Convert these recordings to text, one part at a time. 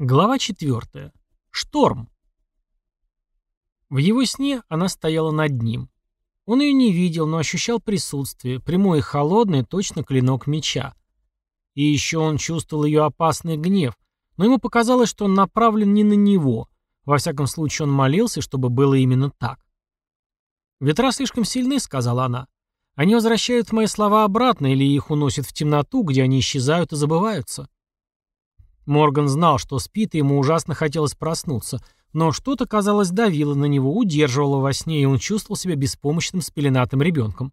Глава 4. Шторм. В его сне она стояла над ним. Он ее не видел, но ощущал присутствие, прямой и холодный, точно клинок меча. И еще он чувствовал ее опасный гнев, но ему показалось, что он направлен не на него. Во всяком случае, он молился, чтобы было именно так. «Ветра слишком сильны», — сказала она. «Они возвращают мои слова обратно или их уносят в темноту, где они исчезают и забываются». Морган знал, что спит, и ему ужасно хотелось проснуться, но что-то, казалось, давило на него, удерживало во сне, и он чувствовал себя беспомощным спеленатым ребенком.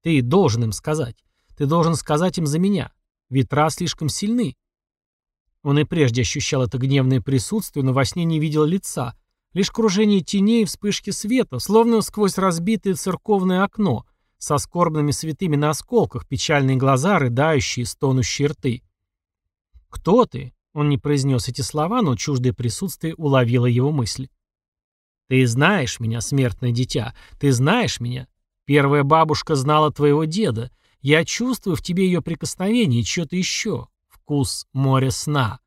«Ты должен им сказать. Ты должен сказать им за меня. Ветра слишком сильны». Он и прежде ощущал это гневное присутствие, но во сне не видел лица, лишь кружение теней и вспышки света, словно сквозь разбитое церковное окно, со скорбными святыми на осколках, печальные глаза, рыдающие, стонущие рты. «Кто ты?» Он не произнес эти слова, но чуждое присутствие уловило его мысль. «Ты знаешь меня, смертное дитя, ты знаешь меня. Первая бабушка знала твоего деда. Я чувствую в тебе ее прикосновение и что-то еще. Вкус моря сна».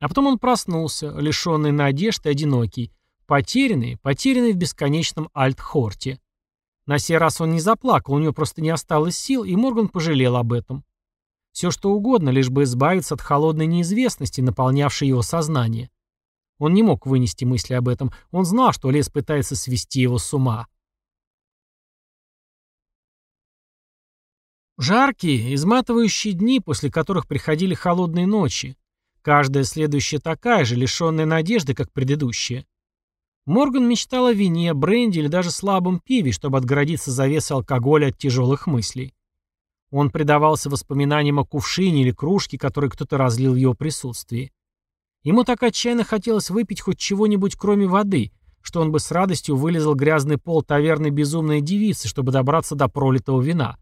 А потом он проснулся, лишенный надежд и одинокий, потерянный, потерянный в бесконечном Альтхорте. На сей раз он не заплакал, у него просто не осталось сил, и Морган пожалел об этом. Все что угодно, лишь бы избавиться от холодной неизвестности, наполнявшей его сознание. Он не мог вынести мысли об этом. Он знал, что лес пытается свести его с ума. Жаркие, изматывающие дни, после которых приходили холодные ночи. Каждая следующая такая же, лишенная надежды, как предыдущая. Морган мечтал о вине, бренде или даже слабом пиве, чтобы отгородиться завесой алкоголя от тяжелых мыслей. Он предавался воспоминаниям о кувшине или кружке, который кто-то разлил в его присутствии. Ему так отчаянно хотелось выпить хоть чего-нибудь кроме воды, что он бы с радостью вылезал грязный пол таверны безумной девицы, чтобы добраться до пролитого вина.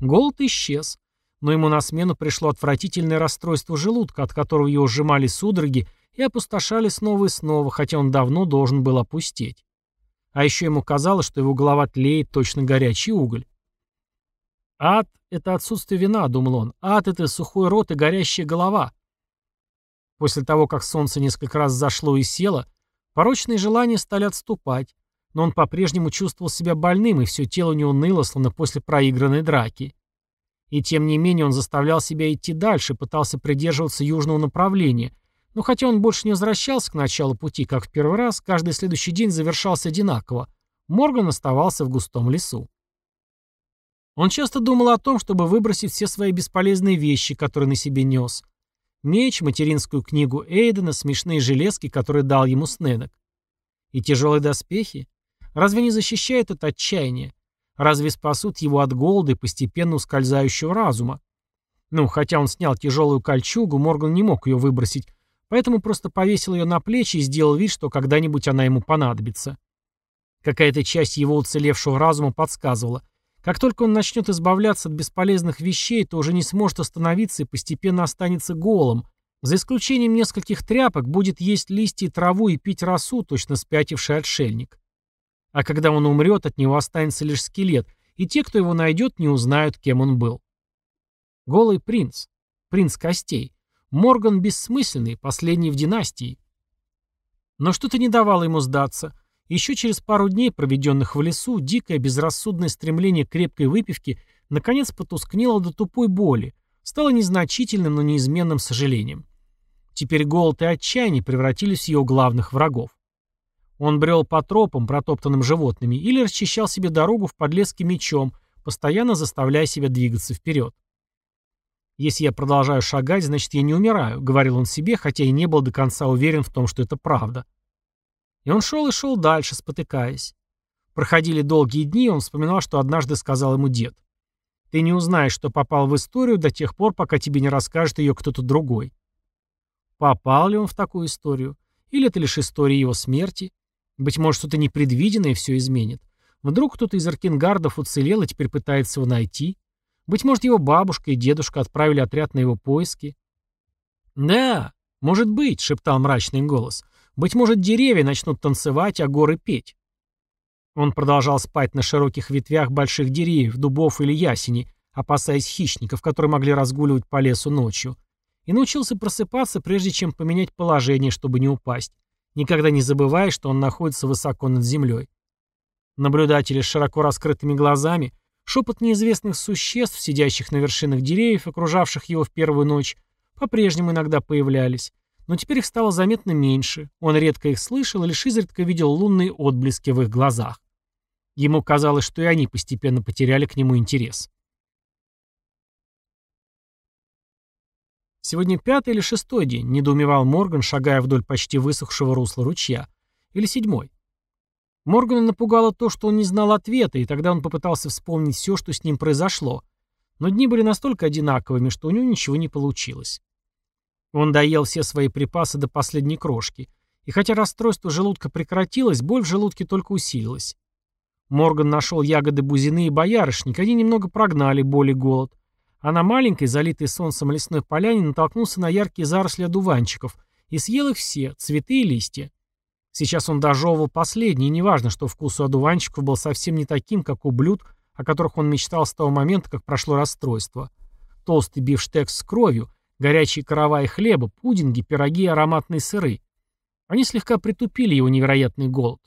Голод исчез, но ему на смену пришло отвратительное расстройство желудка, от которого его сжимали судороги и опустошали снова и снова, хотя он давно должен был опустеть. А еще ему казалось, что его голова тлеет точно горячий уголь. Ад — это отсутствие вина, думал он. Ад — это сухой рот и горящая голова. После того, как солнце несколько раз зашло и село, порочные желания стали отступать, но он по-прежнему чувствовал себя больным, и все тело у него ныло, словно после проигранной драки. И тем не менее он заставлял себя идти дальше, пытался придерживаться южного направления, но хотя он больше не возвращался к началу пути, как в первый раз, каждый следующий день завершался одинаково. Морган оставался в густом лесу. Он часто думал о том, чтобы выбросить все свои бесполезные вещи, которые на себе нес. Меч, материнскую книгу Эйдена, смешные железки, которые дал ему Снедок. И тяжелые доспехи? Разве не защищают от отчаяния? Разве спасут его от голода и постепенно ускользающего разума? Ну, хотя он снял тяжелую кольчугу, Морган не мог ее выбросить, поэтому просто повесил ее на плечи и сделал вид, что когда-нибудь она ему понадобится. Какая-то часть его уцелевшего разума подсказывала – как только он начнет избавляться от бесполезных вещей, то уже не сможет остановиться и постепенно останется голым. За исключением нескольких тряпок будет есть листья и траву и пить росу, точно спятивший отшельник. А когда он умрет, от него останется лишь скелет, и те, кто его найдет, не узнают, кем он был. Голый принц. Принц костей. Морган бессмысленный, последний в династии. Но что-то не давало ему сдаться – еще через пару дней, проведенных в лесу, дикое безрассудное стремление к крепкой выпивке наконец потускнело до тупой боли, стало незначительным, но неизменным сожалением. Теперь голод и отчаяние превратились в его главных врагов. Он брел по тропам, протоптанным животными, или расчищал себе дорогу в подлеске мечом, постоянно заставляя себя двигаться вперед. «Если я продолжаю шагать, значит, я не умираю», — говорил он себе, хотя и не был до конца уверен в том, что это правда. И он шел и шел дальше, спотыкаясь. Проходили долгие дни, он вспоминал, что однажды сказал ему дед. «Ты не узнаешь, что попал в историю до тех пор, пока тебе не расскажет ее кто-то другой». Попал ли он в такую историю? Или это лишь история его смерти? Быть может, что-то непредвиденное все изменит. Вдруг кто-то из аркингардов уцелел и теперь пытается его найти? Быть может, его бабушка и дедушка отправили отряд на его поиски? «Да, может быть», — шептал мрачный голос. Быть может, деревья начнут танцевать, а горы петь. Он продолжал спать на широких ветвях больших деревьев, дубов или ясеней, опасаясь хищников, которые могли разгуливать по лесу ночью. и научился просыпаться, прежде чем поменять положение, чтобы не упасть, никогда не забывая, что он находится высоко над землей. Наблюдатели с широко раскрытыми глазами, шепот неизвестных существ, сидящих на вершинах деревьев, окружавших его в первую ночь, по-прежнему иногда появлялись, но теперь их стало заметно меньше, он редко их слышал и лишь изредка видел лунные отблески в их глазах. Ему казалось, что и они постепенно потеряли к нему интерес. Сегодня пятый или шестой день, недоумевал Морган, шагая вдоль почти высохшего русла ручья. Или седьмой. Моргана напугало то, что он не знал ответа, и тогда он попытался вспомнить все, что с ним произошло. Но дни были настолько одинаковыми, что у него ничего не получилось. Он доел все свои припасы до последней крошки, и хотя расстройство желудка прекратилось, боль в желудке только усилилась. Морган нашел ягоды бузины и боярышник, они немного прогнали боль и голод, а на маленькой, залитой солнцем лесной поляне натолкнулся на яркие заросли одуванчиков и съел их все, цветы и листья. Сейчас он дожевывал последний, и неважно, что вкус у одуванчиков был совсем не таким, как у блюд, о которых он мечтал с того момента, как прошло расстройство. Толстый бифштекс с кровью, горячие караваи хлеба, пудинги, пироги и ароматные сыры. Они слегка притупили его невероятный голод.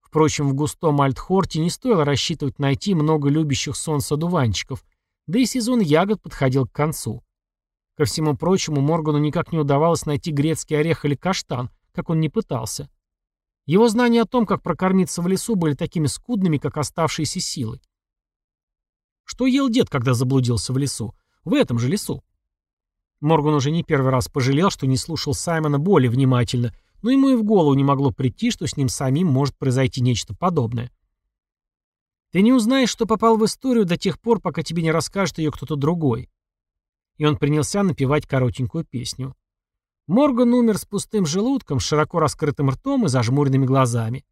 Впрочем, в густом альтхорте не стоило рассчитывать найти много любящих солнца одуванчиков, да и сезон ягод подходил к концу. Ко всему прочему, Моргану никак не удавалось найти грецкий орех или каштан, как он не пытался. Его знания о том, как прокормиться в лесу, были такими скудными, как оставшиеся силы. Что ел дед, когда заблудился в лесу? В этом же лесу. Морган уже не первый раз пожалел, что не слушал Саймона более внимательно, но ему и в голову не могло прийти, что с ним самим может произойти нечто подобное. Ты не узнаешь, что попал в историю до тех пор, пока тебе не расскажет ее кто-то другой. И он принялся напевать коротенькую песню. Морган умер с пустым желудком, широко раскрытым ртом и зажмуренными глазами.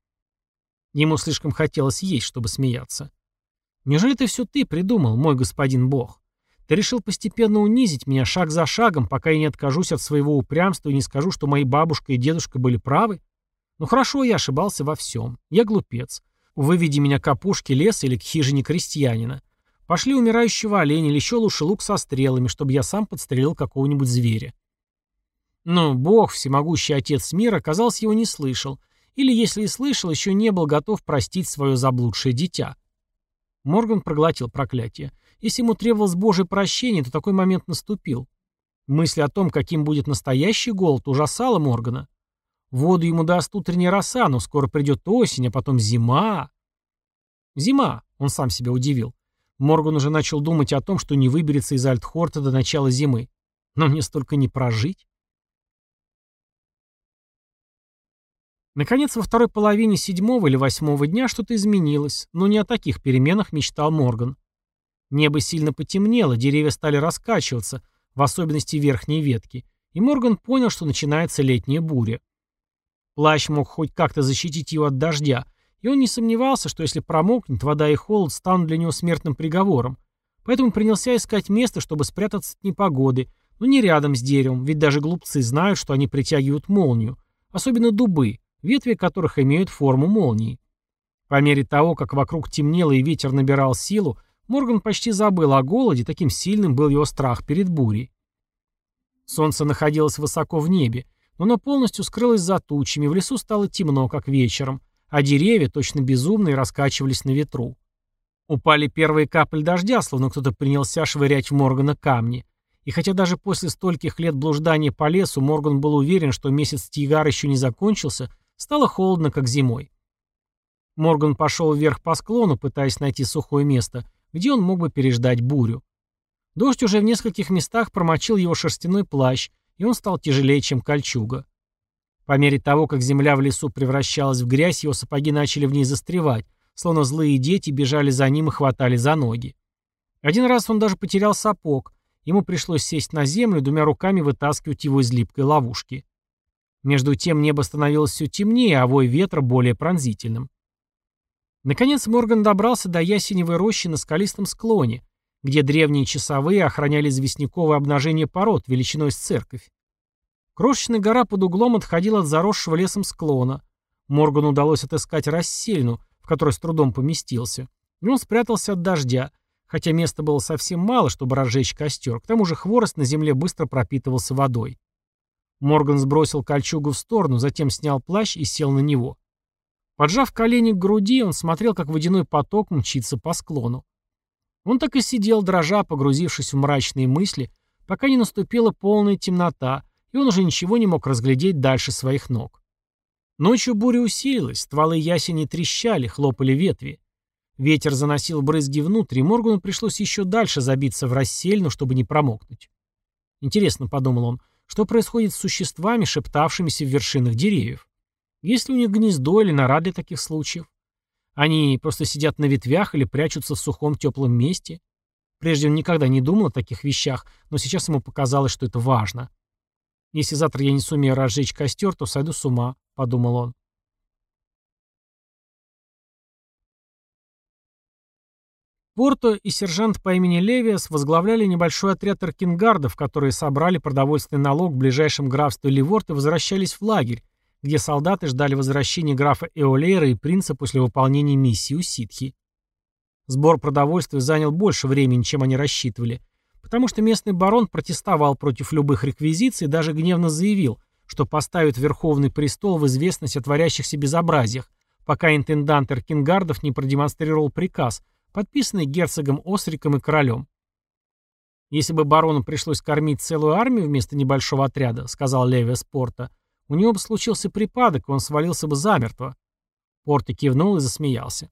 Ему слишком хотелось есть, чтобы смеяться. Неужели это все ты придумал, мой господин Бог? Ты решил постепенно унизить меня шаг за шагом, пока я не откажусь от своего упрямства и не скажу, что мои бабушка и дедушка были правы? Ну хорошо, я ошибался во всем. Я глупец. Выведи меня к опушке леса или к хижине крестьянина. Пошли умирающего оленя или еще лучше лук со стрелами, чтобы я сам подстрелил какого-нибудь зверя. Но Бог, всемогущий Отец мира, казалось, его не слышал, или, если и слышал, еще не был готов простить свое заблудшее дитя. Морган проглотил проклятие. Если ему требовалось Божье прощение, то такой момент наступил. Мысль о том, каким будет настоящий голод, ужасала Моргана. Воду ему даст утренняя роса, но скоро придет осень, а потом зима. Зима, он сам себя удивил. Морган уже начал думать о том, что не выберется из Альтхорта до начала зимы. Но мне столько не прожить. Наконец, во второй половине седьмого или восьмого дня что-то изменилось, но не о таких переменах мечтал Морган. Небо сильно потемнело, деревья стали раскачиваться, в особенности верхние ветки, и Морган понял, что начинается летняя буря. Плащ мог хоть как-то защитить его от дождя, и он не сомневался, что если промокнет, вода и холод станут для него смертным приговором. Поэтому принялся искать место, чтобы спрятаться от непогоды, но не рядом с деревом, ведь даже глупцы знают, что они притягивают молнию, особенно дубы, ветви которых имеют форму молнии. По мере того, как вокруг темнело и ветер набирал силу, Морган почти забыл о голоде, таким сильным был его страх перед бурей. Солнце находилось высоко в небе, но оно полностью скрылось за тучами, в лесу стало темно, как вечером, а деревья, точно безумные, раскачивались на ветру. Упали первые капли дождя, словно кто-то принялся швырять в Моргана камни. И хотя даже после стольких лет блуждания по лесу Морган был уверен, что месяц Тигар еще не закончился, стало холодно, как зимой. Морган пошел вверх по склону, пытаясь найти сухое место, где он мог бы переждать бурю. Дождь уже в нескольких местах промочил его шерстяной плащ, и он стал тяжелее, чем кольчуга. По мере того, как земля в лесу превращалась в грязь, его сапоги начали в ней застревать, словно злые дети бежали за ним и хватали за ноги. Один раз он даже потерял сапог, ему пришлось сесть на землю двумя руками вытаскивать его из липкой ловушки. Между тем небо становилось все темнее, а вой ветра более пронзительным. Наконец Морган добрался до ясеневой рощи на скалистом склоне, где древние часовые охраняли известняковое обнажение пород величиной с церковь. Крошечная гора под углом отходила от заросшего лесом склона. Моргану удалось отыскать рассельну, в которой с трудом поместился. И он спрятался от дождя, хотя места было совсем мало, чтобы разжечь костер, к тому же хворост на земле быстро пропитывался водой. Морган сбросил кольчугу в сторону, затем снял плащ и сел на него. Поджав колени к груди, он смотрел, как водяной поток мчится по склону. Он так и сидел, дрожа, погрузившись в мрачные мысли, пока не наступила полная темнота, и он уже ничего не мог разглядеть дальше своих ног. Ночью буря усилилась, стволы ясени трещали, хлопали ветви. Ветер заносил брызги внутрь, и Моргану пришлось еще дальше забиться в рассельну, чтобы не промокнуть. Интересно, подумал он, что происходит с существами, шептавшимися в вершинах деревьев? Есть ли у них гнездо или нора для таких случаев? Они просто сидят на ветвях или прячутся в сухом теплом месте? Прежде он никогда не думал о таких вещах, но сейчас ему показалось, что это важно. «Если завтра я не сумею разжечь костер, то сойду с ума», — подумал он. Порто и сержант по имени Левиас возглавляли небольшой отряд аркингардов, которые собрали продовольственный налог в ближайшем графстве Ливорт и возвращались в лагерь, где солдаты ждали возвращения графа Эолейра и принца после выполнения миссии у ситхи. Сбор продовольствия занял больше времени, чем они рассчитывали, потому что местный барон протестовал против любых реквизиций и даже гневно заявил, что поставит Верховный престол в известность о творящихся безобразиях, пока интендант Эркингардов не продемонстрировал приказ – подписанный герцогом Осриком и королем. «Если бы барону пришлось кормить целую армию вместо небольшого отряда», — сказал Левия Спорта, — «у него бы случился припадок, и он свалился бы замертво». Порта кивнул и засмеялся.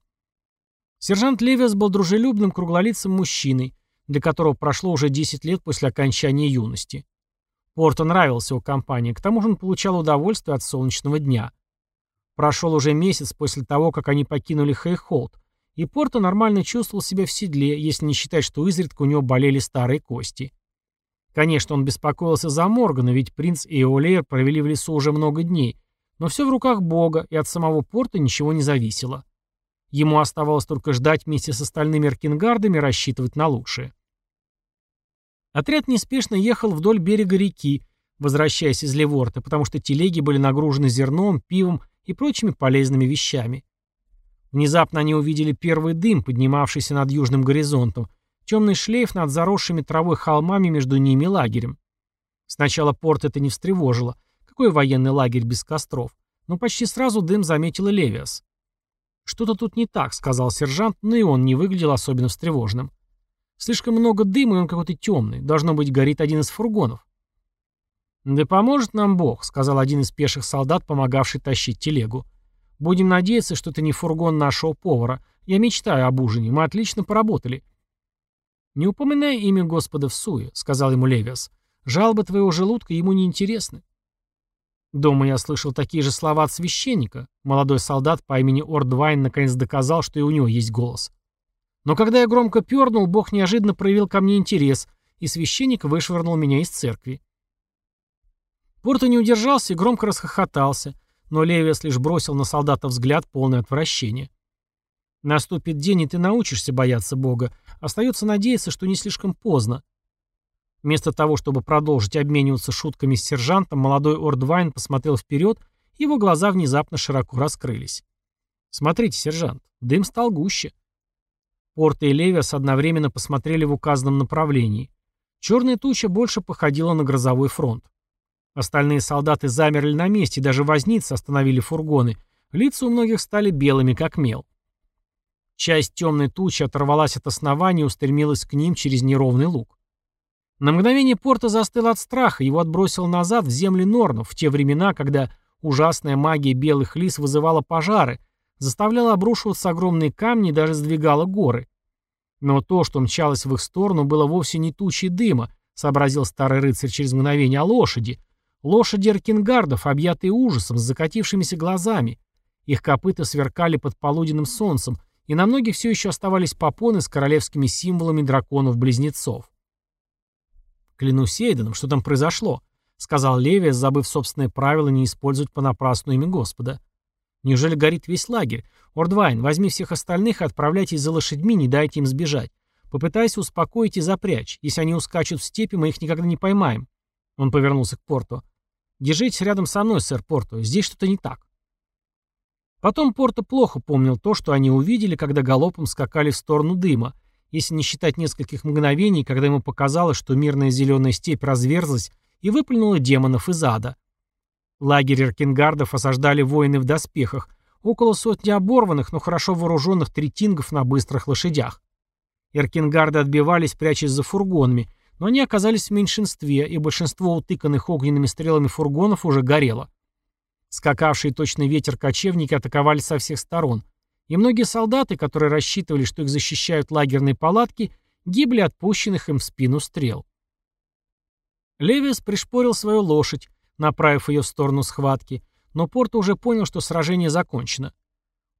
Сержант Левиас был дружелюбным круглолицым мужчиной, для которого прошло уже 10 лет после окончания юности. Порту нравился его компания, к тому же он получал удовольствие от солнечного дня. Прошел уже месяц после того, как они покинули Хейхолд, и Порто нормально чувствовал себя в седле, если не считать, что изредка у него болели старые кости. Конечно, он беспокоился за Моргана, ведь принц и Эолеер провели в лесу уже много дней, но все в руках Бога, и от самого Порта ничего не зависело. Ему оставалось только ждать вместе с остальными аркингардами рассчитывать на лучшее. Отряд неспешно ехал вдоль берега реки, возвращаясь из Леворта, потому что телеги были нагружены зерном, пивом и прочими полезными вещами. Внезапно они увидели первый дым, поднимавшийся над южным горизонтом, темный шлейф над заросшими травой холмами между ними и лагерем. Сначала порт это не встревожило. Какой военный лагерь без костров? Но почти сразу дым заметил и Левиас. «Что-то тут не так», — сказал сержант, но и он не выглядел особенно встревоженным. «Слишком много дыма, и он какой-то темный. Должно быть, горит один из фургонов». «Да поможет нам Бог», — сказал один из пеших солдат, помогавший тащить телегу. Будем надеяться, что это не фургон нашего повара. Я мечтаю об ужине. Мы отлично поработали. Не упоминай имя Господа в суе, сказал ему Левиас. Жалобы твоего желудка ему не интересны. Дома я слышал такие же слова от священника. Молодой солдат по имени Ордвайн наконец доказал, что и у него есть голос. Но когда я громко пернул, Бог неожиданно проявил ко мне интерес, и священник вышвырнул меня из церкви. Порто не удержался и громко расхохотался — но Левиас лишь бросил на солдата взгляд полный отвращения. Наступит день, и ты научишься бояться Бога. Остается надеяться, что не слишком поздно. Вместо того, чтобы продолжить обмениваться шутками с сержантом, молодой Ордвайн посмотрел вперед, и его глаза внезапно широко раскрылись. «Смотрите, сержант, дым стал гуще». Порта и Левиас одновременно посмотрели в указанном направлении. Черная туча больше походила на грозовой фронт. Остальные солдаты замерли на месте, даже возницы остановили фургоны. Лица у многих стали белыми, как мел. Часть темной тучи оторвалась от основания и устремилась к ним через неровный луг. На мгновение Порто застыл от страха, его отбросил назад в земли Норнов, в те времена, когда ужасная магия белых лис вызывала пожары, заставляла обрушиваться огромные камни и даже сдвигала горы. Но то, что мчалось в их сторону, было вовсе не тучей дыма, сообразил старый рыцарь через мгновение, а лошади, Лошади аркингардов, объятые ужасом, с закатившимися глазами. Их копыта сверкали под полуденным солнцем, и на многих все еще оставались попоны с королевскими символами драконов-близнецов. «Клянусь Эйденом, что там произошло?» — сказал Левия, забыв собственное правило не использовать понапрасну имя Господа. «Неужели горит весь лагерь? Ордвайн, возьми всех остальных и отправляйтесь за лошадьми, не дайте им сбежать. Попытайся успокоить и запрячь. Если они ускачут в степи, мы их никогда не поймаем. Он повернулся к Порту. «Держитесь рядом со мной, сэр Порту. Здесь что-то не так». Потом Порто плохо помнил то, что они увидели, когда галопом скакали в сторону дыма, если не считать нескольких мгновений, когда ему показалось, что мирная зеленая степь разверзлась и выплюнула демонов из ада. Лагерь эркингардов осаждали воины в доспехах, около сотни оборванных, но хорошо вооруженных третингов на быстрых лошадях. Эркингарды отбивались, прячась за фургонами, но они оказались в меньшинстве, и большинство утыканных огненными стрелами фургонов уже горело. Скакавшие точный ветер кочевники атаковали со всех сторон, и многие солдаты, которые рассчитывали, что их защищают лагерные палатки, гибли от пущенных им в спину стрел. Левиас пришпорил свою лошадь, направив ее в сторону схватки, но Порто уже понял, что сражение закончено.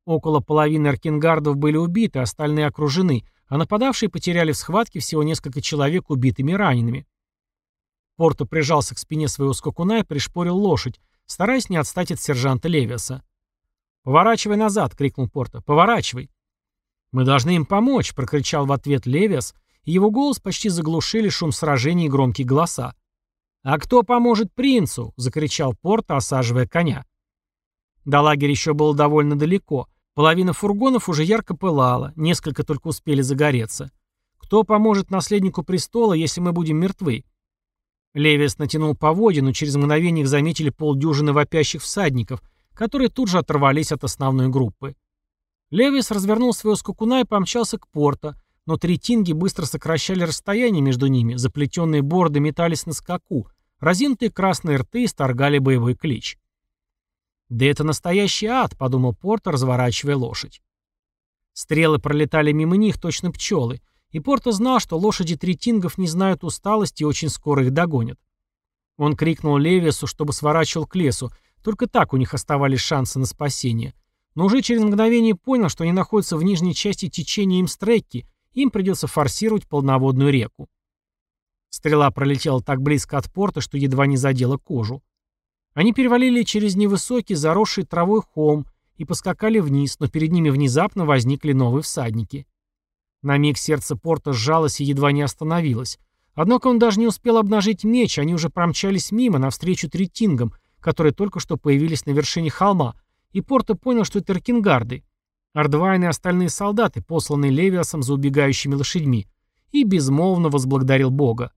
Около половины аркингардов были убиты, остальные окружены, а нападавшие потеряли в схватке всего несколько человек убитыми и ранеными. Порто прижался к спине своего скакуна и пришпорил лошадь, стараясь не отстать от сержанта Левиаса. «Поворачивай назад!» — крикнул Порто. «Поворачивай!» «Мы должны им помочь!» — прокричал в ответ Левиас, и его голос почти заглушили шум сражений и громкие голоса. «А кто поможет принцу?» — закричал Порто, осаживая коня. До лагеря еще было довольно далеко. Половина фургонов уже ярко пылала, несколько только успели загореться. Кто поможет наследнику престола, если мы будем мертвы? Левис натянул поводья, но через мгновение их заметили полдюжины вопящих всадников, которые тут же оторвались от основной группы. Левис развернул своего скакуна и помчался к порту, но три тинги быстро сокращали расстояние между ними, заплетенные борды метались на скаку, разинутые красные рты исторгали боевой клич. «Да это настоящий ад», — подумал Порто, разворачивая лошадь. Стрелы пролетали мимо них, точно пчелы, и Порто знал, что лошади третингов не знают усталости и очень скоро их догонят. Он крикнул Левиасу, чтобы сворачивал к лесу, только так у них оставались шансы на спасение. Но уже через мгновение понял, что они находятся в нижней части течения Имстрекки, им придется форсировать полноводную реку. Стрела пролетела так близко от порта, что едва не задела кожу. Они перевалили через невысокий, заросший травой холм и поскакали вниз, но перед ними внезапно возникли новые всадники. На миг сердце порта сжалось и едва не остановилось. Однако он даже не успел обнажить меч, они уже промчались мимо, навстречу третингам, которые только что появились на вершине холма, и Порто понял, что это Ракингарды. Ардвайн и остальные солдаты, посланные Левиасом за убегающими лошадьми, и безмолвно возблагодарил Бога.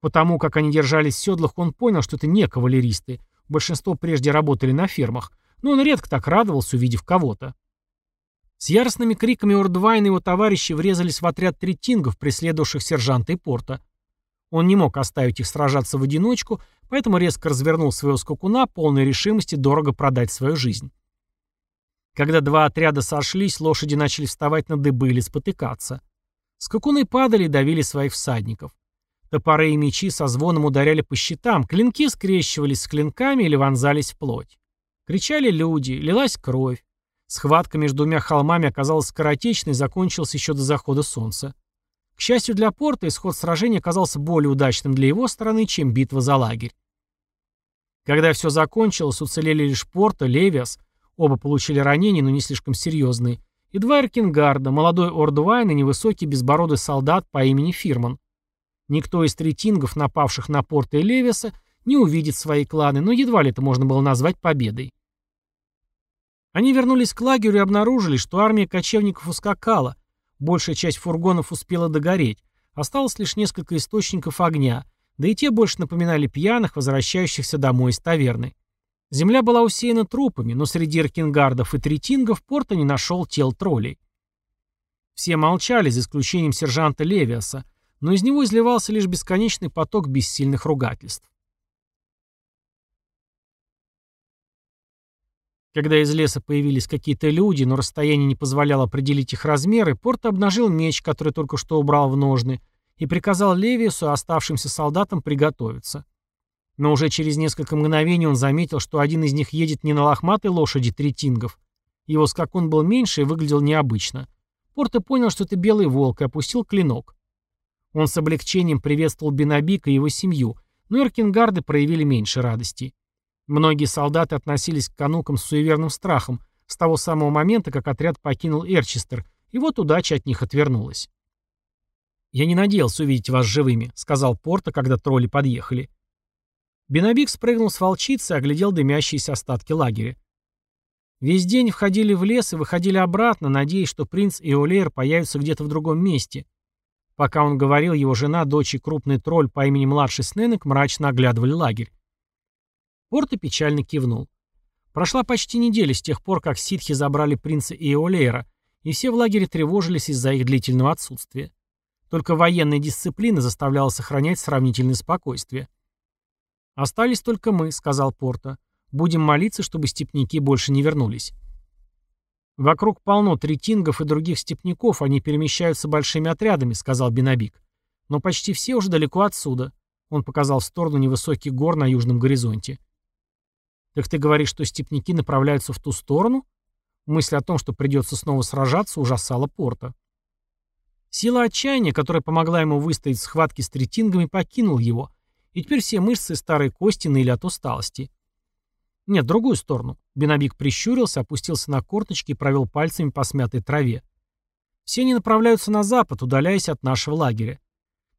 Потому как они держались в седлах, он понял, что это не кавалеристы, Большинство прежде работали на фермах, но он редко так радовался, увидев кого-то. С яростными криками Ордвайн и его товарищи врезались в отряд третингов, преследовавших сержанта и порта. Он не мог оставить их сражаться в одиночку, поэтому резко развернул своего скакуна, полной решимости дорого продать свою жизнь. Когда два отряда сошлись, лошади начали вставать на дыбы или спотыкаться. Скакуны падали и давили своих всадников. Топоры и мечи со звоном ударяли по щитам, клинки скрещивались с клинками или вонзались в плоть. Кричали люди, лилась кровь. Схватка между двумя холмами оказалась скоротечной и закончилась еще до захода солнца. К счастью для порта, исход сражения оказался более удачным для его стороны, чем битва за лагерь. Когда все закончилось, уцелели лишь порта, Левиас, оба получили ранения, но не слишком серьезные, и два Эркингарда, молодой Ордвайн и невысокий безбородый солдат по имени Фирман. Никто из третингов, напавших на порты и Левиса, не увидит свои кланы, но едва ли это можно было назвать победой. Они вернулись к лагерю и обнаружили, что армия кочевников ускакала, большая часть фургонов успела догореть, осталось лишь несколько источников огня, да и те больше напоминали пьяных, возвращающихся домой из таверны. Земля была усеяна трупами, но среди аркингардов и третингов порта не нашел тел троллей. Все молчали, за исключением сержанта Левиаса, но из него изливался лишь бесконечный поток бессильных ругательств. Когда из леса появились какие-то люди, но расстояние не позволяло определить их размеры, Порт обнажил меч, который только что убрал в ножны, и приказал Левиусу оставшимся солдатам приготовиться. Но уже через несколько мгновений он заметил, что один из них едет не на лохматой лошади третингов. Его скакун был меньше и выглядел необычно. Порто понял, что это белый волк, и опустил клинок. Он с облегчением приветствовал Бенабика и его семью, но эркингарды проявили меньше радости. Многие солдаты относились к канукам с суеверным страхом с того самого момента, как отряд покинул Эрчестер, и вот удача от них отвернулась. «Я не надеялся увидеть вас живыми», — сказал Порто, когда тролли подъехали. Бенабик спрыгнул с волчицы и оглядел дымящиеся остатки лагеря. Весь день входили в лес и выходили обратно, надеясь, что принц и Олейр появятся где-то в другом месте — Пока он говорил, его жена, дочь и крупный тролль по имени Младший Сненек мрачно оглядывали лагерь. Порто печально кивнул. Прошла почти неделя с тех пор, как ситхи забрали принца Иолейра, и все в лагере тревожились из-за их длительного отсутствия. Только военная дисциплина заставляла сохранять сравнительное спокойствие. «Остались только мы», — сказал Порто. «Будем молиться, чтобы степняки больше не вернулись». «Вокруг полно третингов и других степняков, они перемещаются большими отрядами», — сказал Бенабик. «Но почти все уже далеко отсюда». Он показал в сторону невысоких гор на южном горизонте. «Так ты говоришь, что степняки направляются в ту сторону?» Мысль о том, что придется снова сражаться, ужасала Порта. Сила отчаяния, которая помогла ему выстоять в схватке с третингами, покинула его, и теперь все мышцы старой кости ныли от усталости. Нет, другую сторону. Бенабик прищурился, опустился на корточки и провел пальцами по смятой траве. Все они направляются на запад, удаляясь от нашего лагеря.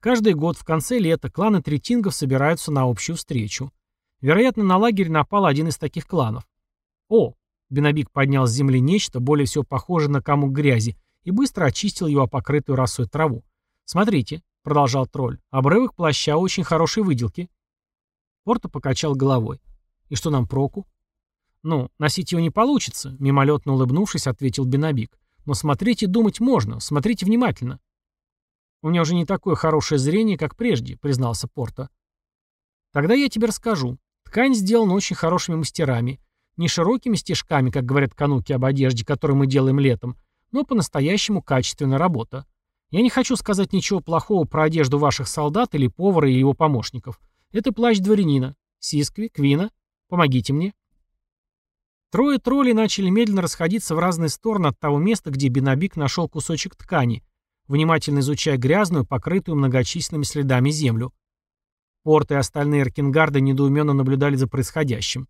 Каждый год в конце лета кланы третингов собираются на общую встречу. Вероятно, на лагерь напал один из таких кланов. О, Бенабик поднял с земли нечто, более всего похожее на комок грязи, и быстро очистил его покрытую росой траву. «Смотрите», — продолжал тролль, — «обрывок плаща очень хорошей выделки». Порто покачал головой. «И что нам проку?» «Ну, носить его не получится», — мимолетно улыбнувшись, ответил Бенабик. «Но смотреть и думать можно, смотрите внимательно». «У меня уже не такое хорошее зрение, как прежде», — признался Порто. «Тогда я тебе расскажу. Ткань сделана очень хорошими мастерами. Не широкими стежками, как говорят кануки об одежде, которую мы делаем летом, но по-настоящему качественная работа. Я не хочу сказать ничего плохого про одежду ваших солдат или повара и его помощников. Это плащ дворянина. Сискви, Квина, помогите мне. Трое троллей начали медленно расходиться в разные стороны от того места, где Бенабик нашел кусочек ткани, внимательно изучая грязную, покрытую многочисленными следами землю. Порт и остальные Эркингарды недоуменно наблюдали за происходящим.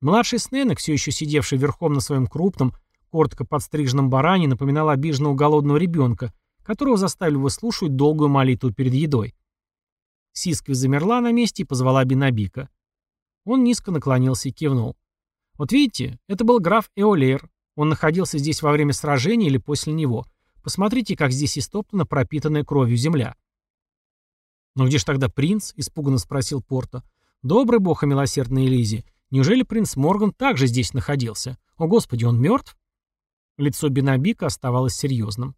Младший Сненек, все еще сидевший верхом на своем крупном, коротко подстриженном баране, напоминал обиженного голодного ребенка, которого заставили выслушивать долгую молитву перед едой. Сискви замерла на месте и позвала Бенабика. Он низко наклонился и кивнул. «Вот видите, это был граф Эолер. Он находился здесь во время сражения или после него. Посмотрите, как здесь истоптана пропитанная кровью земля». «Но где ж тогда принц?» — испуганно спросил Порто. «Добрый бог и милосердный Элизи, Неужели принц Морган также здесь находился? О, Господи, он мертв? Лицо Бенабика оставалось серьезным.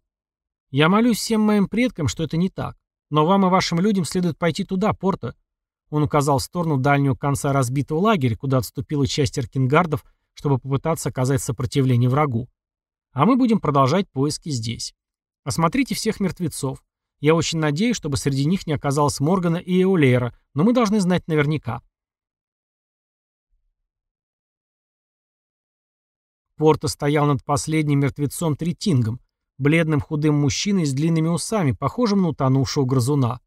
Я молюсь всем моим предкам, что это не так. Но вам и вашим людям следует пойти туда, Порто. Он указал в сторону дальнего конца разбитого лагеря, куда отступила часть аркингардов, чтобы попытаться оказать сопротивление врагу. А мы будем продолжать поиски здесь. Осмотрите всех мертвецов. Я очень надеюсь, чтобы среди них не оказалось Моргана и Эолейра, но мы должны знать наверняка. Порто стоял над последним мертвецом Третингом, бледным худым мужчиной с длинными усами, похожим на утонувшего грызуна.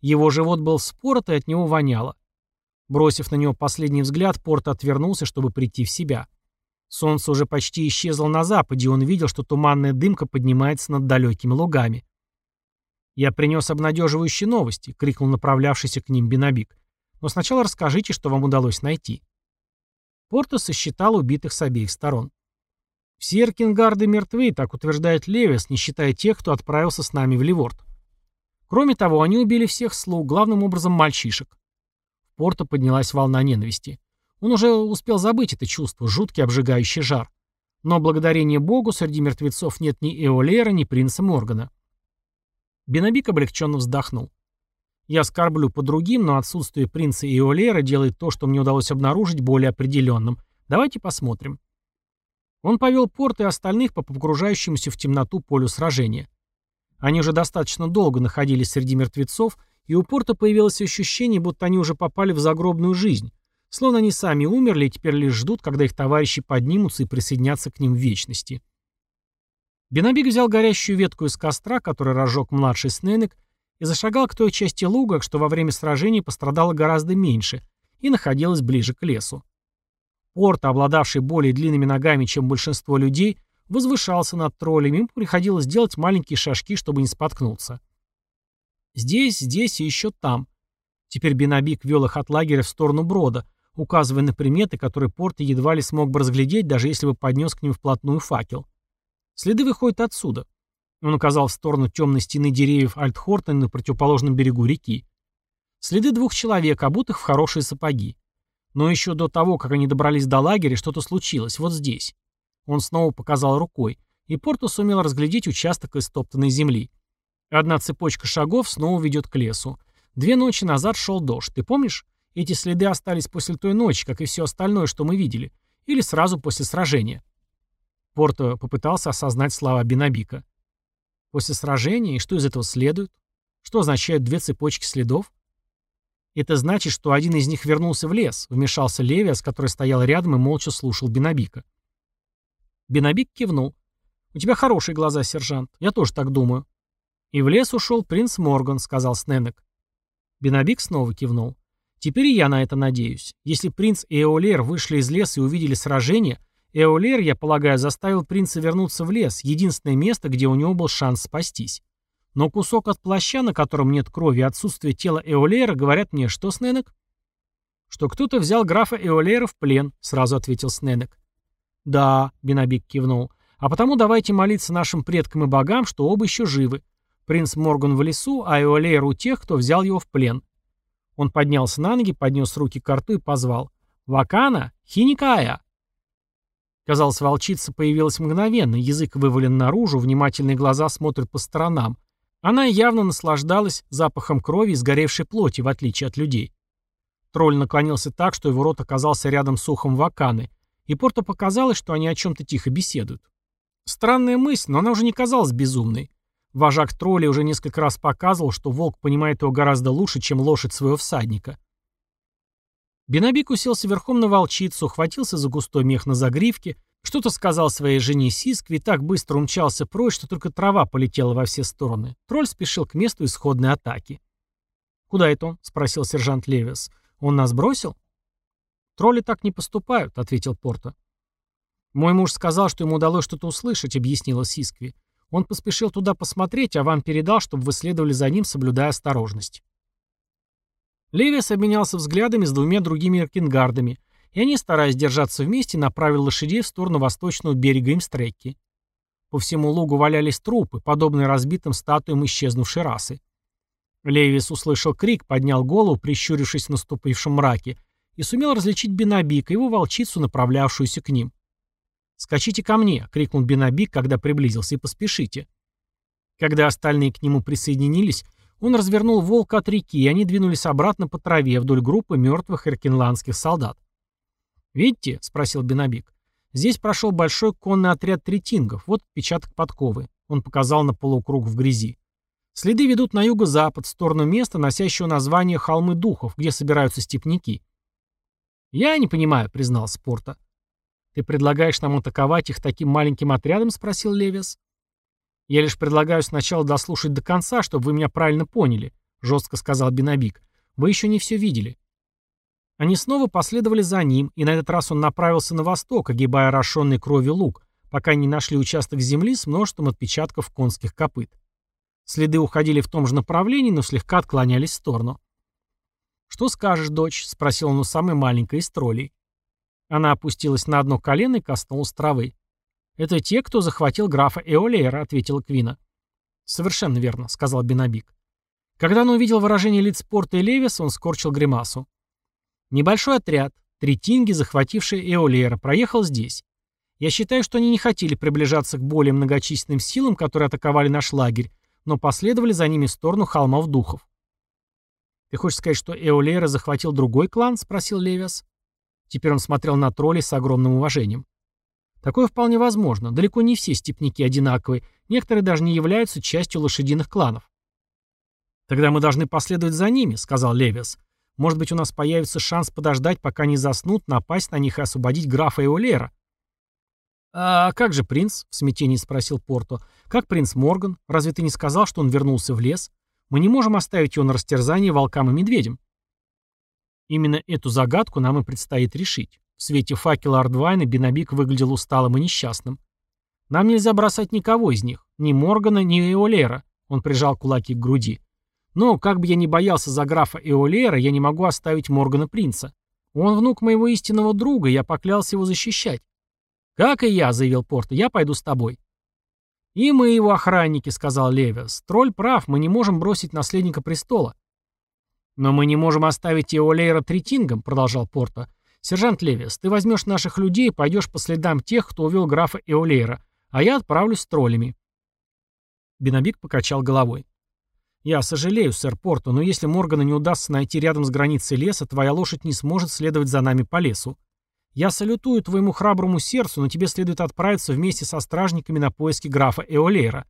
Его живот был спорот, и от него воняло. Бросив на него последний взгляд, Порто отвернулся, чтобы прийти в себя. Солнце уже почти исчезло на западе, и он видел, что туманная дымка поднимается над далекими лугами. «Я принес обнадеживающие новости», — крикнул направлявшийся к ним Бенабик. «Но сначала расскажите, что вам удалось найти». Порто сосчитал убитых с обеих сторон. Все эркингарды мертвы, так утверждает Левис, не считая тех, кто отправился с нами в Ливорд. Кроме того, они убили всех слуг, главным образом мальчишек. В Порто поднялась волна ненависти. Он уже успел забыть это чувство, жуткий обжигающий жар. Но благодарение Богу среди мертвецов нет ни Эолера, ни принца Моргана. Бенабик облегченно вздохнул. Я скорблю по другим, но отсутствие принца Эолера делает то, что мне удалось обнаружить, более определенным. Давайте посмотрим. Он повел Порт и остальных по погружающемуся в темноту полю сражения. Они уже достаточно долго находились среди мертвецов, и у Порта появилось ощущение, будто они уже попали в загробную жизнь, словно они сами умерли и теперь лишь ждут, когда их товарищи поднимутся и присоединятся к ним в вечности. Бенабик взял горящую ветку из костра, который разжег младший Сненек, и зашагал к той части луга, что во время сражений пострадало гораздо меньше и находилась ближе к лесу. Порт, обладавший более длинными ногами, чем большинство людей, возвышался над троллями, ему приходилось делать маленькие шажки, чтобы не споткнуться. Здесь, здесь и еще там. Теперь Бенабик вел их от лагеря в сторону брода, указывая на приметы, которые Порт едва ли смог бы разглядеть, даже если бы поднес к ним вплотную факел. Следы выходят отсюда. Он указал в сторону темной стены деревьев Альтхортен на противоположном берегу реки. Следы двух человек, обутых в хорошие сапоги. Но еще до того, как они добрались до лагеря, что-то случилось, вот здесь. Он снова показал рукой, и Порту сумел разглядеть участок истоптанной земли. Одна цепочка шагов снова ведет к лесу. Две ночи назад шел дождь, ты помнишь? Эти следы остались после той ночи, как и все остальное, что мы видели. Или сразу после сражения. Порто попытался осознать слова Бенабика. После сражения? И что из этого следует? Что означают две цепочки следов? Это значит, что один из них вернулся в лес, вмешался Левиас, который стоял рядом и молча слушал Бенабика. Бенабик кивнул. «У тебя хорошие глаза, сержант. Я тоже так думаю». «И в лес ушел принц Морган», — сказал Сненек. Бенабик снова кивнул. «Теперь я на это надеюсь. Если принц и Эолер вышли из леса и увидели сражение, Эолер, я полагаю, заставил принца вернуться в лес, единственное место, где у него был шанс спастись. Но кусок от плаща, на котором нет крови, и отсутствие тела Эолера, говорят мне, что, Сненек? Что кто-то взял графа Эолера в плен, сразу ответил Сненек. Да, Бенабик кивнул. А потому давайте молиться нашим предкам и богам, что оба еще живы. Принц Морган в лесу, а Эолер у тех, кто взял его в плен. Он поднялся на ноги, поднес руки к рту и позвал. «Вакана! Хиникая!» Казалось, волчица появилась мгновенно, язык вывален наружу, внимательные глаза смотрят по сторонам. Она явно наслаждалась запахом крови и сгоревшей плоти, в отличие от людей. Тролль наклонился так, что его рот оказался рядом с ухом Ваканы, и Порто показалось, что они о чем-то тихо беседуют. Странная мысль, но она уже не казалась безумной. Вожак троллей уже несколько раз показывал, что волк понимает его гораздо лучше, чем лошадь своего всадника. Бенабик уселся верхом на волчицу, ухватился за густой мех на загривке, что-то сказал своей жене Сискве и так быстро умчался прочь, что только трава полетела во все стороны. Тролль спешил к месту исходной атаки. «Куда это он?» — спросил сержант Левис. «Он нас бросил?» «Тролли так не поступают», — ответил Порто. «Мой муж сказал, что ему удалось что-то услышать», — объяснила Сискви. «Он поспешил туда посмотреть, а вам передал, чтобы вы следовали за ним, соблюдая осторожность». Левис обменялся взглядами с двумя другими эркингардами, и они, стараясь держаться вместе, направили лошадей в сторону восточного берега Имстрекки. По всему лугу валялись трупы, подобные разбитым статуям исчезнувшей расы. Левис услышал крик, поднял голову, прищурившись в наступившем мраке, и сумел различить Бенабика, его волчицу, направлявшуюся к ним. «Скачите ко мне!» — крикнул Бенабик, когда приблизился, — «и поспешите». Когда остальные к нему присоединились, он развернул волка от реки, и они двинулись обратно по траве вдоль группы мертвых иркинландских солдат. «Видите?» — спросил Бенабик. «Здесь прошел большой конный отряд третингов. Вот отпечаток подковы». Он показал на полукруг в грязи. Следы ведут на юго-запад, в сторону места, носящего название «Холмы духов», где собираются степняки. «Я не понимаю», — признал Спорта. «Ты предлагаешь нам атаковать их таким маленьким отрядом?» — спросил Левис. «Я лишь предлагаю сначала дослушать до конца, чтобы вы меня правильно поняли», — жестко сказал Бенабик. «Вы еще не все видели». Они снова последовали за ним, и на этот раз он направился на восток, огибая орошенный кровью луг, пока не нашли участок земли с множеством отпечатков конских копыт. Следы уходили в том же направлении, но слегка отклонялись в сторону. «Что скажешь, дочь?» — спросил он у самой маленькой из троллей. Она опустилась на одно колено и коснулась травы. «Это те, кто захватил графа Эолейра», — ответила Квина. «Совершенно верно», — сказал Бенабик. Когда он увидел выражение лиц Порта и Левис, он скорчил гримасу. Небольшой отряд, три тинги, захватившие Эолейра, проехал здесь. Я считаю, что они не хотели приближаться к более многочисленным силам, которые атаковали наш лагерь, но последовали за ними в сторону холмов духов. «Ты хочешь сказать, что Эолейра захватил другой клан?» — спросил Левиас. Теперь он смотрел на троллей с огромным уважением. Такое вполне возможно. Далеко не все степняки одинаковые, некоторые даже не являются частью лошадиных кланов. «Тогда мы должны последовать за ними», — сказал Левиас. «Может быть, у нас появится шанс подождать, пока не заснут, напасть на них и освободить графа Эолера». «А как же принц?» — в смятении спросил Порто. «Как принц Морган? Разве ты не сказал, что он вернулся в лес? Мы не можем оставить его на растерзание волкам и медведям». Именно эту загадку нам и предстоит решить. В свете факела Ардвайна Бенабик выглядел усталым и несчастным. Нам нельзя бросать никого из них, ни Моргана, ни Эолера. Он прижал кулаки к груди. Но, как бы я ни боялся за графа Эолера, я не могу оставить Моргана Принца. Он внук моего истинного друга, я поклялся его защищать. «Как и я», — заявил Порто, — «я пойду с тобой». «И мы его охранники», — сказал Левиас. «Тролль прав, мы не можем бросить наследника престола». «Но мы не можем оставить Эолейра третингом», — продолжал Порто. «Сержант Левиас, ты возьмешь наших людей и пойдешь по следам тех, кто увел графа Эолейра, а я отправлюсь с троллями». Бенобик покачал головой. «Я сожалею, сэр Порто, но если Моргана не удастся найти рядом с границей леса, твоя лошадь не сможет следовать за нами по лесу. Я салютую твоему храброму сердцу, но тебе следует отправиться вместе со стражниками на поиски графа Эолейра.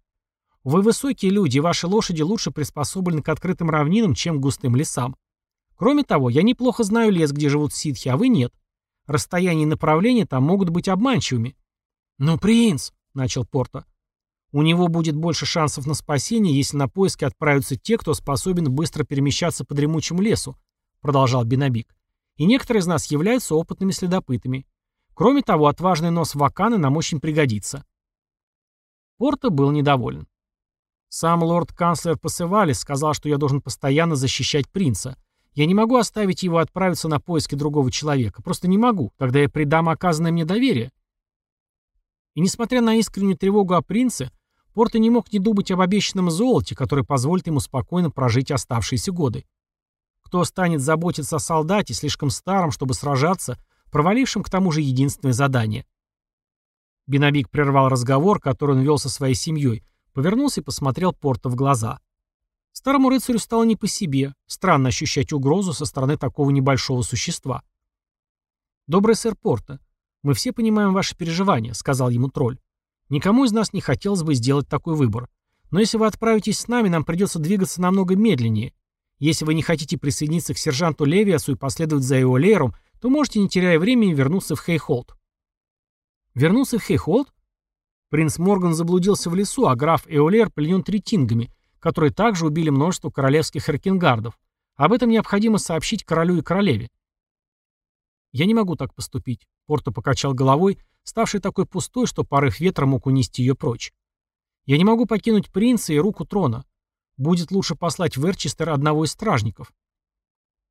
Вы высокие люди, и ваши лошади лучше приспособлены к открытым равнинам, чем к густым лесам. Кроме того, я неплохо знаю лес, где живут ситхи, а вы нет. Расстояние и направление там могут быть обманчивыми». «Ну, принц!» — начал Порто. У него будет больше шансов на спасение, если на поиски отправятся те, кто способен быстро перемещаться по дремучему лесу, продолжал Бенабик. И некоторые из нас являются опытными следопытами. Кроме того, отважный нос Ваканы нам очень пригодится. Порто был недоволен. Сам лорд-канцлер Пасевалис сказал, что я должен постоянно защищать принца. Я не могу оставить его отправиться на поиски другого человека. Просто не могу, тогда я предам оказанное мне доверие. И несмотря на искреннюю тревогу о принце, Порто не мог не думать об обещанном золоте, которое позволит ему спокойно прожить оставшиеся годы. Кто станет заботиться о солдате, слишком старом, чтобы сражаться, провалившем к тому же единственное задание? Бенабик прервал разговор, который он вел со своей семьей, повернулся и посмотрел Порто в глаза. Старому рыцарю стало не по себе, странно ощущать угрозу со стороны такого небольшого существа. «Добрый сэр Порто, мы все понимаем ваши переживания», — сказал ему тролль. Никому из нас не хотелось бы сделать такой выбор. Но если вы отправитесь с нами, нам придется двигаться намного медленнее. Если вы не хотите присоединиться к сержанту Левиасу и последовать за Эолейром, то можете, не теряя времени, вернуться в Хейхолд. Вернуться в Хейхолд? Принц Морган заблудился в лесу, а граф Эолейр пленен третингами, которые также убили множество королевских ракингардов. Об этом необходимо сообщить королю и королеве. «Я не могу так поступить», — Порто покачал головой, ставший такой пустой, что порыв ветра мог унести ее прочь. «Я не могу покинуть принца и руку трона. Будет лучше послать в Эрчестер одного из стражников».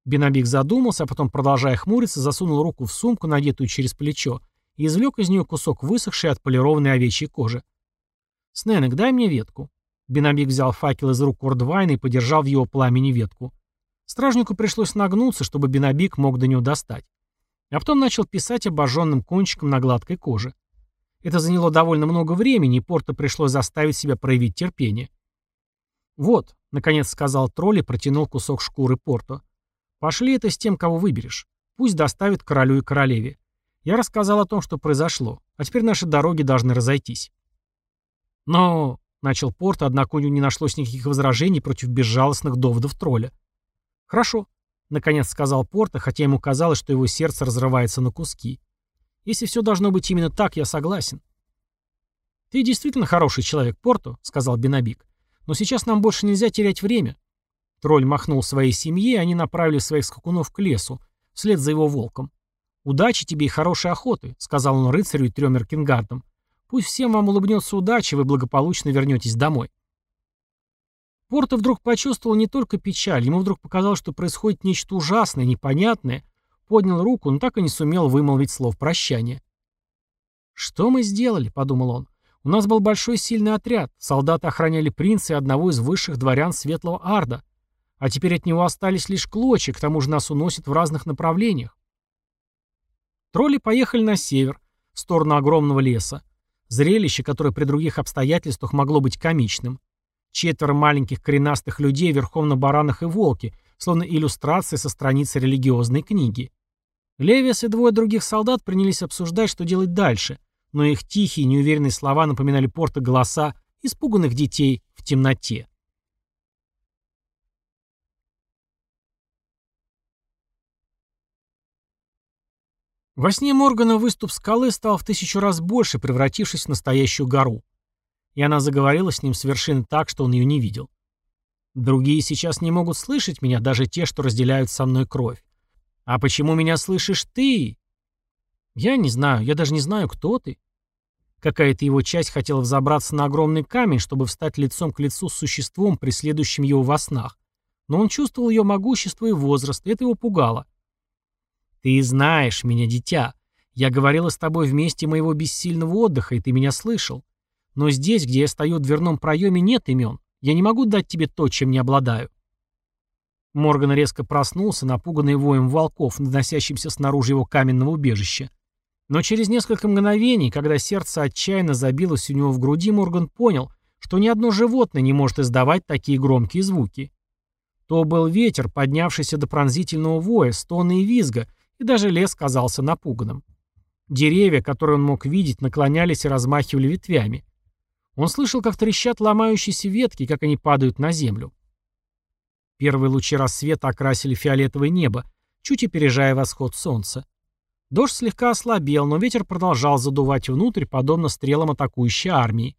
Бенабик задумался, а потом, продолжая хмуриться, засунул руку в сумку, надетую через плечо, и извлек из нее кусок высохшей отполированной овечьей кожи. «Сненек, дай мне ветку». Бенабик взял факел из рук Ордвайна и подержал в его пламени ветку. Стражнику пришлось нагнуться, чтобы Бенабик мог до него достать. А потом начал писать обожженным кончиком на гладкой коже. Это заняло довольно много времени, и Порто пришлось заставить себя проявить терпение. «Вот», — наконец сказал тролль и протянул кусок шкуры Порто. «Пошли это с тем, кого выберешь. Пусть доставит королю и королеве. Я рассказал о том, что произошло, а теперь наши дороги должны разойтись». «Но...» — начал Порто, однако у него не нашлось никаких возражений против безжалостных доводов тролля. «Хорошо. Наконец сказал Порто, хотя ему казалось, что его сердце разрывается на куски. Если все должно быть именно так, я согласен. «Ты действительно хороший человек, Порто», — сказал Бенабик. «Но сейчас нам больше нельзя терять время». Тролль махнул своей семье, и они направили своих скакунов к лесу, вслед за его волком. «Удачи тебе и хорошей охоты», — сказал он рыцарю и трем Эркингардам. «Пусть всем вам улыбнется удача, вы благополучно вернетесь домой». Порто вдруг почувствовал не только печаль, ему вдруг показалось, что происходит нечто ужасное, непонятное. Поднял руку, но так и не сумел вымолвить слов прощания. «Что мы сделали?» — подумал он. «У нас был большой сильный отряд. Солдаты охраняли принца и одного из высших дворян Светлого Арда. А теперь от него остались лишь клочья, к тому же нас уносят в разных направлениях». Тролли поехали на север, в сторону огромного леса. Зрелище, которое при других обстоятельствах могло быть комичным. Четверо маленьких коренастых людей верхом на баранах и волке, словно иллюстрации со страницы религиозной книги. Левиас и двое других солдат принялись обсуждать, что делать дальше, но их тихие, неуверенные слова напоминали порта голоса испуганных детей в темноте. Во сне Моргана выступ скалы стал в тысячу раз больше, превратившись в настоящую гору и она заговорила с ним с вершины так, что он ее не видел. Другие сейчас не могут слышать меня, даже те, что разделяют со мной кровь. А почему меня слышишь ты? Я не знаю, я даже не знаю, кто ты. Какая-то его часть хотела взобраться на огромный камень, чтобы встать лицом к лицу с существом, преследующим его во снах. Но он чувствовал ее могущество и возраст, и это его пугало. «Ты знаешь меня, дитя. Я говорила с тобой вместе моего бессильного отдыха, и ты меня слышал. Но здесь, где я стою в дверном проеме, нет имен. Я не могу дать тебе то, чем не обладаю». Морган резко проснулся, напуганный воем волков, наносящимся снаружи его каменного убежища. Но через несколько мгновений, когда сердце отчаянно забилось у него в груди, Морган понял, что ни одно животное не может издавать такие громкие звуки. То был ветер, поднявшийся до пронзительного воя, стона и визга, и даже лес казался напуганным. Деревья, которые он мог видеть, наклонялись и размахивали ветвями. Он слышал, как трещат ломающиеся ветки, как они падают на землю. Первые лучи рассвета окрасили фиолетовое небо, чуть опережая восход солнца. Дождь слегка ослабел, но ветер продолжал задувать внутрь, подобно стрелам атакующей армии.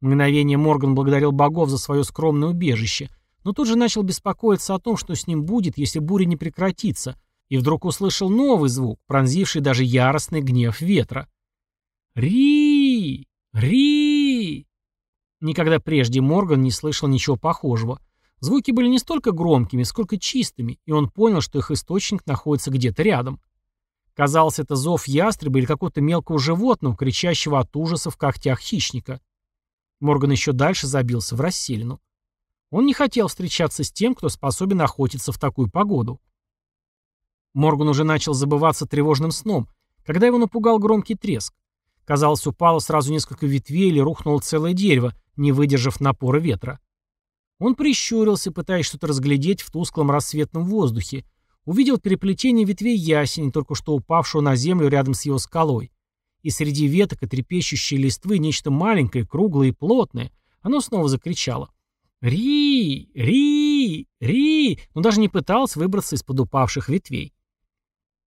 Мгновение Морган благодарил богов за свое скромное убежище, но тут же начал беспокоиться о том, что с ним будет, если буря не прекратится, и вдруг услышал новый звук, пронзивший даже яростный гнев ветра. «Ри! Ри!» Никогда прежде Морган не слышал ничего похожего. Звуки были не столько громкими, сколько чистыми, и он понял, что их источник находится где-то рядом. Казалось, это зов ястреба или какого-то мелкого животного, кричащего от ужаса в когтях хищника. Морган еще дальше забился в расселину. Он не хотел встречаться с тем, кто способен охотиться в такую погоду. Морган уже начал забываться тревожным сном, когда его напугал громкий треск. Казалось, упало сразу несколько ветвей или рухнуло целое дерево, не выдержав напора ветра. Он прищурился, пытаясь что-то разглядеть в тусклом рассветном воздухе, увидел переплетение ветвей ясени, только что упавшего на землю рядом с его скалой. И среди веток и трепещущей листвы нечто маленькое, круглое и плотное. Оно снова закричало. «Ри! Ри! Ри!» но даже не пыталось выбраться из-под упавших ветвей.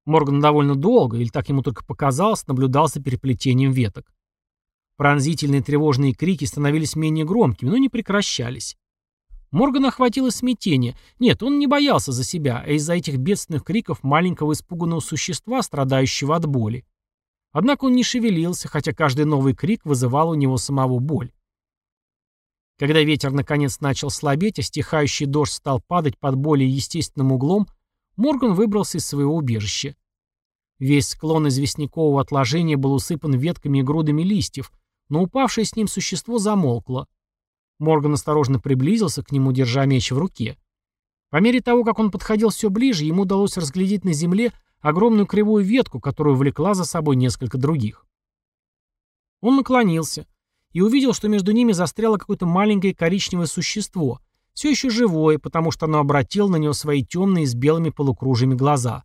Морган довольно долго, или так ему только показалось, наблюдал за переплетением веток. Пронзительные тревожные крики становились менее громкими, но не прекращались. Моргана охватило смятение. Нет, он не боялся за себя, а из-за этих бедственных криков маленького испуганного существа, страдающего от боли. Однако он не шевелился, хотя каждый новый крик вызывал у него самого боль. Когда ветер наконец начал слабеть, а стихающий дождь стал падать под более естественным углом, Морган выбрался из своего убежища. Весь склон известнякового отложения был усыпан ветками и грудами листьев, но упавшее с ним существо замолкло. Морган осторожно приблизился к нему, держа меч в руке. По мере того, как он подходил все ближе, ему удалось разглядеть на земле огромную кривую ветку, которую влекла за собой несколько других. Он наклонился и увидел, что между ними застряло какое-то маленькое коричневое существо, все еще живое, потому что оно обратило на него свои темные с белыми полукружьями глаза.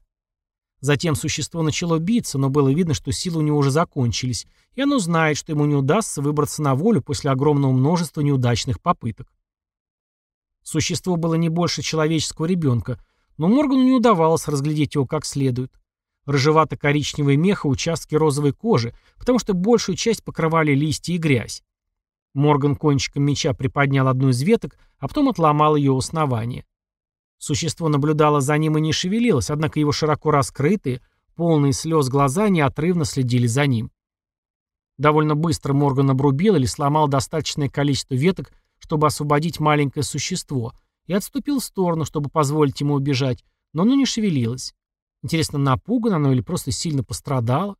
Затем существо начало биться, но было видно, что силы у него уже закончились, и оно знает, что ему не удастся выбраться на волю после огромного множества неудачных попыток. Существо было не больше человеческого ребенка, но Моргану не удавалось разглядеть его как следует. Рыжевато-коричневые меха участки розовой кожи, потому что большую часть покрывали листья и грязь. Морган кончиком меча приподнял одну из веток, а потом отломал ее у основания. Существо наблюдало за ним и не шевелилось, однако его широко раскрытые, полные слез глаза неотрывно следили за ним. Довольно быстро Морган обрубил или сломал достаточное количество веток, чтобы освободить маленькое существо, и отступил в сторону, чтобы позволить ему убежать, но оно не шевелилось. Интересно, напугано оно или просто сильно пострадало?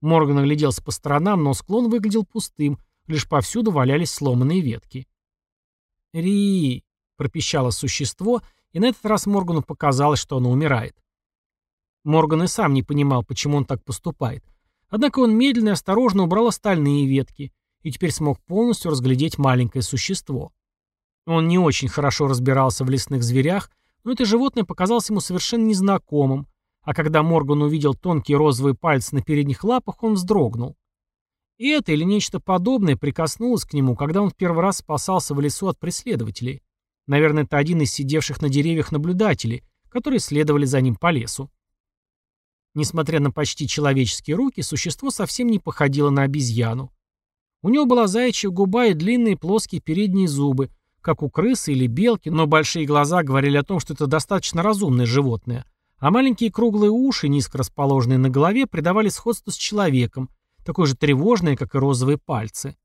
Морган огляделся по сторонам, но склон выглядел пустым, лишь повсюду валялись сломанные ветки. «Ри!» — пропищало существо, и на этот раз Моргану показалось, что оно умирает. Морган и сам не понимал, почему он так поступает. Однако он медленно и осторожно убрал остальные ветки и теперь смог полностью разглядеть маленькое существо. Он не очень хорошо разбирался в лесных зверях, но это животное показалось ему совершенно незнакомым, а когда Морган увидел тонкие розовые пальцы на передних лапах, он вздрогнул. И это или нечто подобное прикоснулось к нему, когда он в первый раз спасался в лесу от преследователей. Наверное, это один из сидевших на деревьях наблюдателей, которые следовали за ним по лесу. Несмотря на почти человеческие руки, существо совсем не походило на обезьяну. У него была заячья губа и длинные плоские передние зубы, как у крысы или белки, но большие глаза говорили о том, что это достаточно разумное животное, а маленькие круглые уши, низко расположенные на голове, придавали сходство с человеком, такое же тревожное, как и розовые пальцы.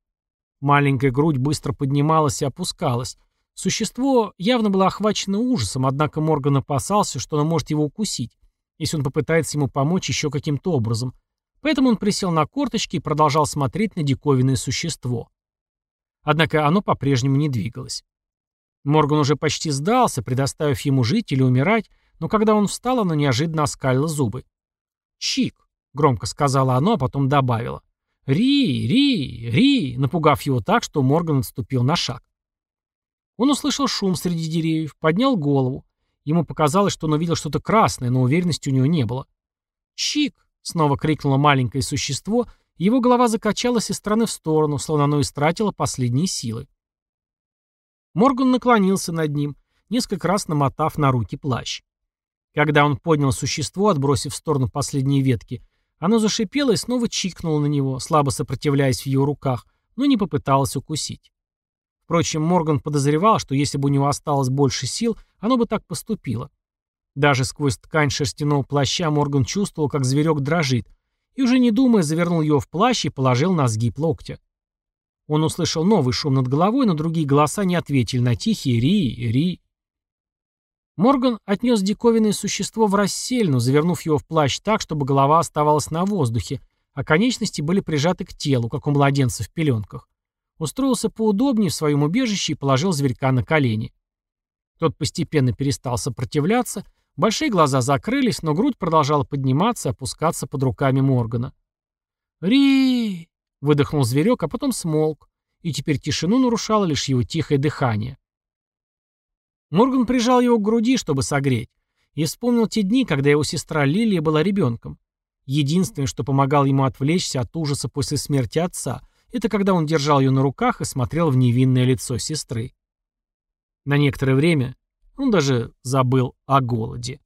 Маленькая грудь быстро поднималась и опускалась, Существо явно было охвачено ужасом, однако Морган опасался, что оно может его укусить, если он попытается ему помочь еще каким-то образом. Поэтому он присел на корточки и продолжал смотреть на диковинное существо. Однако оно по-прежнему не двигалось. Морган уже почти сдался, предоставив ему жить или умирать, но когда он встал, оно неожиданно оскалило зубы. «Чик!» — громко сказала оно, а потом добавила. «Ри! Ри! Ри!» напугав его так, что Морган отступил на шаг. Он услышал шум среди деревьев, поднял голову. Ему показалось, что он увидел что-то красное, но уверенности у него не было. «Чик!» — снова крикнуло маленькое существо, и его голова закачалась из стороны в сторону, словно оно истратило последние силы. Морган наклонился над ним, несколько раз намотав на руки плащ. Когда он поднял существо, отбросив в сторону последние ветки, оно зашипело и снова чикнуло на него, слабо сопротивляясь в его руках, но не попыталось укусить. Впрочем, Морган подозревал, что если бы у него осталось больше сил, оно бы так поступило. Даже сквозь ткань шерстяного плаща Морган чувствовал, как зверек дрожит, и уже не думая, завернул его в плащ и положил на сгиб локтя. Он услышал новый шум над головой, но другие голоса не ответили на тихие «ри, ри». Морган отнес диковинное существо в расселину, завернув его в плащ так, чтобы голова оставалась на воздухе, а конечности были прижаты к телу, как у младенца в пеленках устроился поудобнее в своем убежище и положил зверька на колени. Тот постепенно перестал сопротивляться, большие глаза закрылись, но грудь продолжала подниматься и опускаться под руками Моргана. «Ри!» — выдохнул зверек, а потом смолк, и теперь тишину нарушало лишь его тихое дыхание. Морган прижал его к груди, чтобы согреть, и вспомнил те дни, когда его сестра Лилия была ребенком. Единственное, что помогало ему отвлечься от ужаса после смерти отца, это когда он держал ее на руках и смотрел в невинное лицо сестры. На некоторое время он даже забыл о голоде.